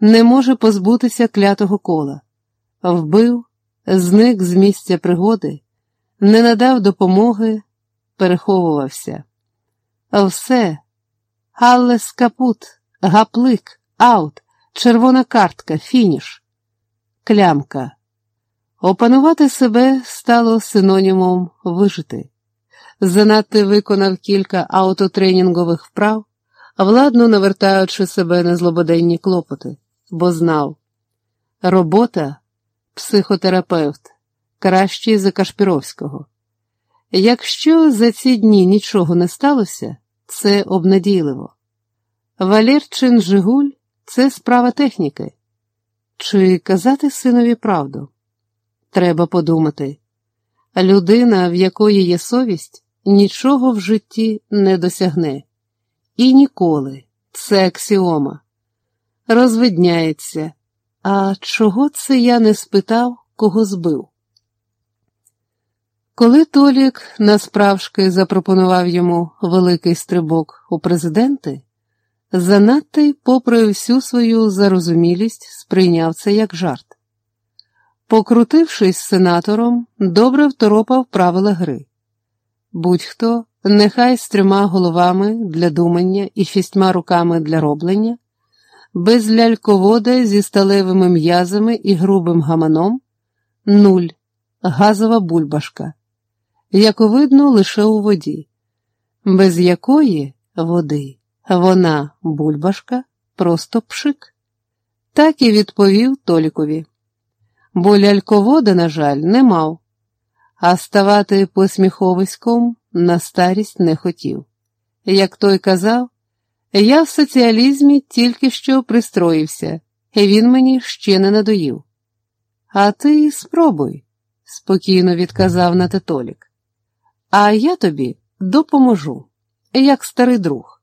не може позбутися клятого кола, вбив, зник з місця пригоди, не надав допомоги, переховувався. Все, Аллес капут, гаплик, аут, червона картка, фініш, клямка. Опанувати себе стало синонімом вижити. Занадто виконав кілька аутотренінгових вправ, владно навертаючи себе на злободенні клопоти, бо знав робота психотерапевт, кращий за Кашпіровського. Якщо за ці дні нічого не сталося, це обнадійливо. Валерчин Жигуль це справа техніки. Чи казати синові правду? Треба подумати. Людина, в якої є совість, нічого в житті не досягне. І ніколи, це аксіома. Розвидняється. А чого це я не спитав, кого збив? Коли Толік насправжки запропонував йому великий стрибок у президенти, занадто попри всю свою зарозумілість, сприйняв це як жарт. Покрутившись сенатором, добре второпав правила гри. Будь-хто, нехай з трьома головами для думання і шістьма руками для роблення, без ляльковода зі сталевими м'язами і грубим гаманом, нуль, газова бульбашка, як видно, лише у воді, без якої води вона, бульбашка, просто пшик. Так і відповів Толікові. Бо ляльковода, на жаль, не мав, а ставати посміховиськом на старість не хотів. Як той казав, я в соціалізмі тільки що пристроївся, і він мені ще не надоїв. А ти спробуй, спокійно відказав Нататолік. А я тобі допоможу, як старий друг.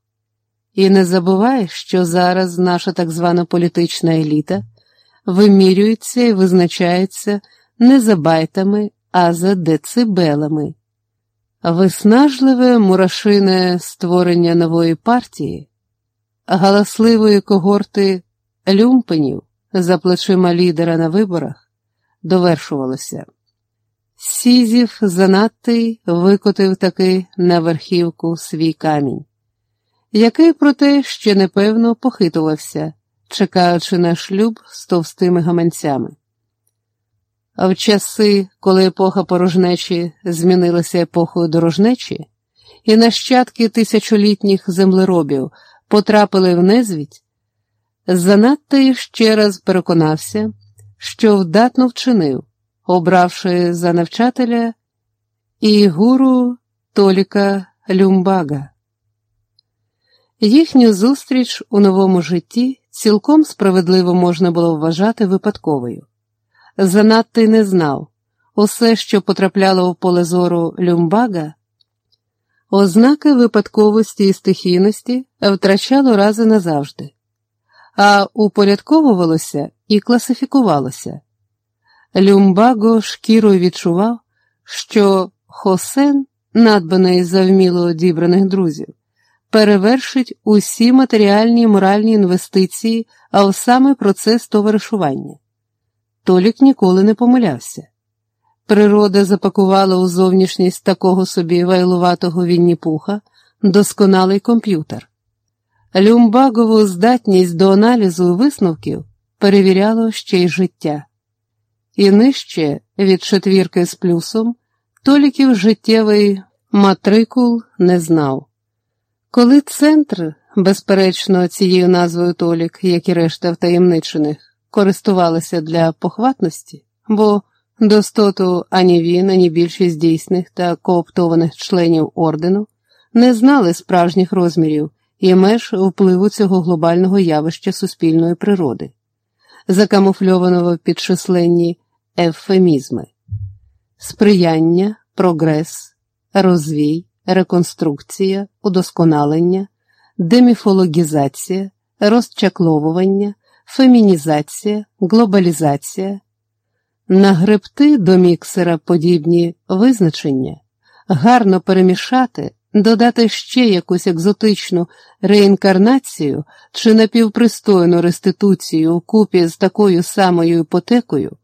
І не забувай, що зараз наша так звана політична еліта вимірюється і визначається не за байтами, а за децибелами. Виснажливе мурашине створення нової партії, галасливої когорти люмпенів за плечима лідера на виборах довершувалося. Сізів занадтий викотив таки на верхівку свій камінь, який, проте, ще непевно похитувався, чекаючи на шлюб з товстими гаманцями. А в часи, коли епоха порожнечі змінилася епохою дорожнечі, і нащадки тисячолітніх землеробів потрапили в незвідь, занадто ще раз переконався, що вдатно вчинив обравши за навчателя і гуру Толіка Люмбага. Їхню зустріч у новому житті цілком справедливо можна було вважати випадковою. Занадто й не знав усе, що потрапляло в поле зору Люмбага, ознаки випадковості і стихійності втрачало рази назавжди, а упорядковувалося і класифікувалося. Люмбаго шкірою відчував, що Хосен, надбаний за вміло дібраних друзів, перевершить усі матеріальні і моральні інвестиції, а саме процес товаришування. Толік ніколи не помилявся. Природа запакувала у зовнішність такого собі вайлуватого Вінніпуха досконалий комп'ютер. Люмбагову здатність до аналізу висновків перевіряло ще й життя і нижче від четвірки з плюсом Толіків життєвий матрикул не знав. Коли центр, безперечно, цією назвою Толік, як і решта втаємничених, користувалися для похватності, бо достоту ані він, ані більшість дійсних та кооптованих членів ордену не знали справжніх розмірів і меж впливу цього глобального явища суспільної природи, закамуфльованого під численні ефемізми, сприяння, прогрес, розвій, реконструкція, удосконалення, деміфологізація, розчакловування, фемінізація, глобалізація, нагребти до міксера подібні визначення, гарно перемішати, додати ще якусь екзотичну реінкарнацію чи напівпристойну реституцію вкупі з такою самою іпотекою,